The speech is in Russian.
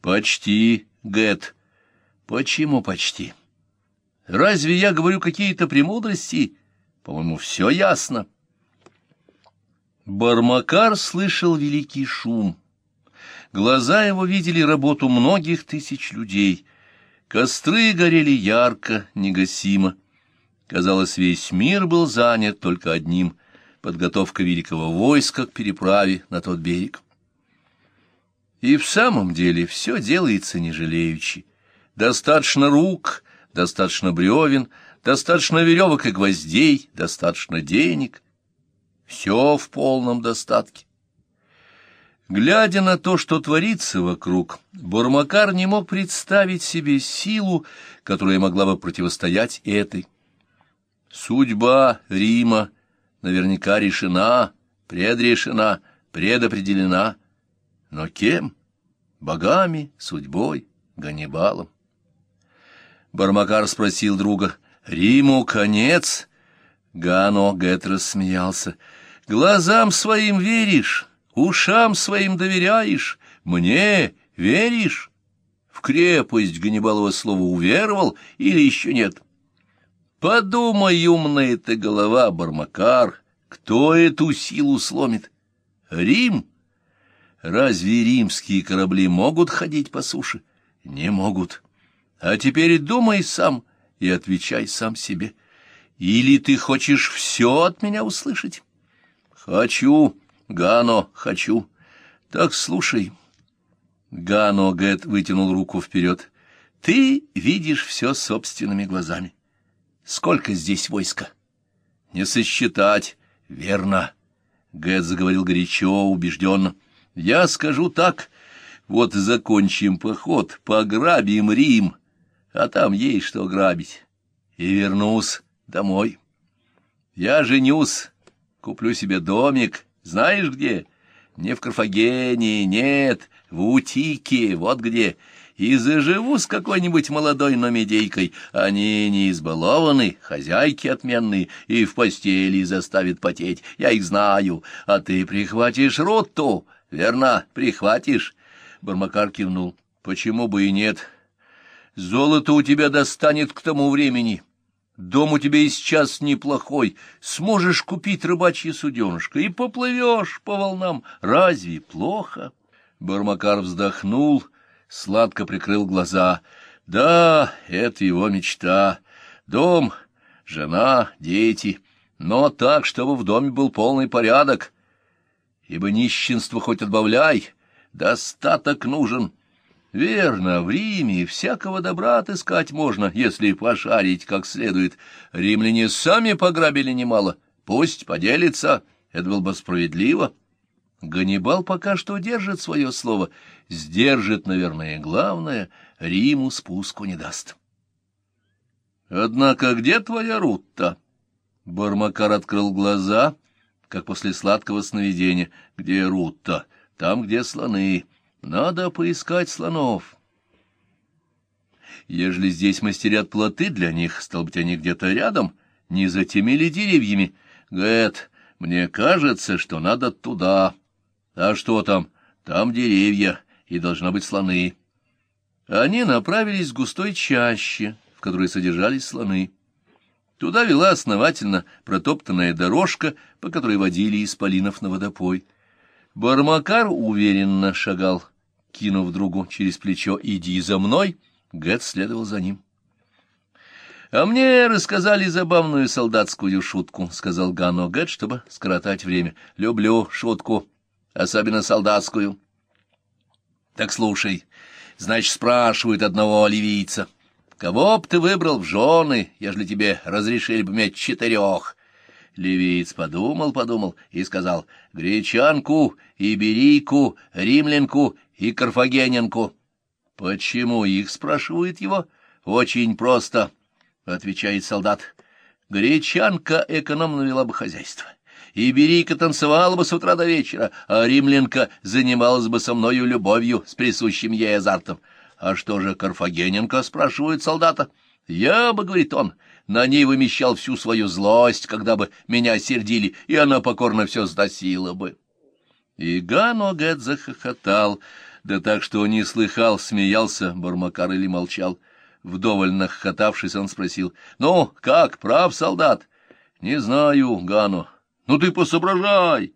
Почти, Гэт. Почему почти? Разве я говорю какие-то премудрости? По-моему, все ясно. Бармакар слышал великий шум. Глаза его видели работу многих тысяч людей. Костры горели ярко, негасимо. Казалось, весь мир был занят только одним — подготовка великого войска к переправе на тот берег. И в самом деле все делается не. Достаточно рук, достаточно бревен, достаточно веревок и гвоздей, достаточно денег. Все в полном достатке. Глядя на то, что творится вокруг, Бурмакар не мог представить себе силу, которая могла бы противостоять этой. Судьба Рима наверняка решена, предрешена, предопределена. Но кем? Богами, судьбой, Ганнибалом. Бармакар спросил друга, «Риму конец?» Гано Гет рассмеялся. «Глазам своим веришь, ушам своим доверяешь, мне веришь?» В крепость Ганнибалова слова уверовал или еще нет? Подумай, умная ты голова, Бармакар, кто эту силу сломит? Рим? Разве римские корабли могут ходить по суше? Не могут. А теперь думай сам и отвечай сам себе. Или ты хочешь все от меня услышать? Хочу, Гано, хочу. Так слушай. Гано Гэт вытянул руку вперед. Ты видишь все собственными глазами. Сколько здесь войска? Не сосчитать. Верно. Гэт заговорил горячо, убежденно. Я скажу так. Вот закончим поход, пограбим Рим, а там есть что грабить. И вернусь домой. Я женюсь, куплю себе домик, знаешь где? Не в Карфагене, нет, в Утике, вот где. И заживу с какой-нибудь молодой номедейкой. Они не избалованы, хозяйки отменные, и в постели заставят потеть. Я их знаю. А ты прихватишь роту, верно, прихватишь. Бармакар кивнул. Почему бы и нет? Золото у тебя достанет к тому времени. Дом у тебя и сейчас неплохой. Сможешь купить рыбачье суденышко и поплывешь по волнам. Разве плохо? Бармакар вздохнул, сладко прикрыл глаза. Да, это его мечта. Дом, жена, дети. Но так, чтобы в доме был полный порядок. Ибо нищенство хоть отбавляй, достаток нужен. Верно, в Риме всякого добра отыскать можно, если пошарить как следует. Римляне сами пограбили немало, пусть поделится, это было бы справедливо. Ганнибал пока что держит свое слово, сдержит, наверное, главное, Риму спуску не даст. Однако где твоя Рутта? Бармакар открыл глаза, как после сладкого сновидения. Где Рутта? Там, где слоны. Надо поискать слонов. Ежели здесь мастерят плоты для них, стал быть, они где-то рядом, не за теми ли деревьями. Гэт, мне кажется, что надо туда. А что там? Там деревья, и должны быть слоны. Они направились к густой чаще, в которой содержались слоны. Туда вела основательно протоптанная дорожка, по которой водили исполинов на водопой. Бармакар уверенно шагал, кинув другу через плечо «Иди за мной!» Гэт следовал за ним. «А мне рассказали забавную солдатскую шутку», — сказал Гано Гэт, чтобы скоротать время. «Люблю шутку, особенно солдатскую». «Так слушай, значит, спрашивают одного ливийца, кого б ты выбрал в жены, ежели тебе разрешили бы иметь четырех?» Ливиец подумал, подумал и сказал, «Гречанку, иберийку, римлянку и карфагенянку». «Почему их?» — спрашивает его. «Очень просто», — отвечает солдат. «Гречанка экономно вела бы хозяйство». Иберийка танцевала бы с утра до вечера, а римлянка занималась бы со мною любовью с присущим ей азартом. «А что же Карфагененко?» — спрашивает солдата. «Я бы, — говорит он, на ней вымещал всю свою злость, когда бы меня сердили, и она покорно все сносила бы. И Ганогет захохотал. Да так, что не слыхал, смеялся Бармакар или молчал. Вдоволь нахохотавшись, он спросил, «Ну, как, прав солдат?» «Не знаю, Гано. Ну ты посоображай!»